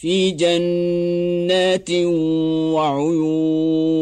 في جنات وعيون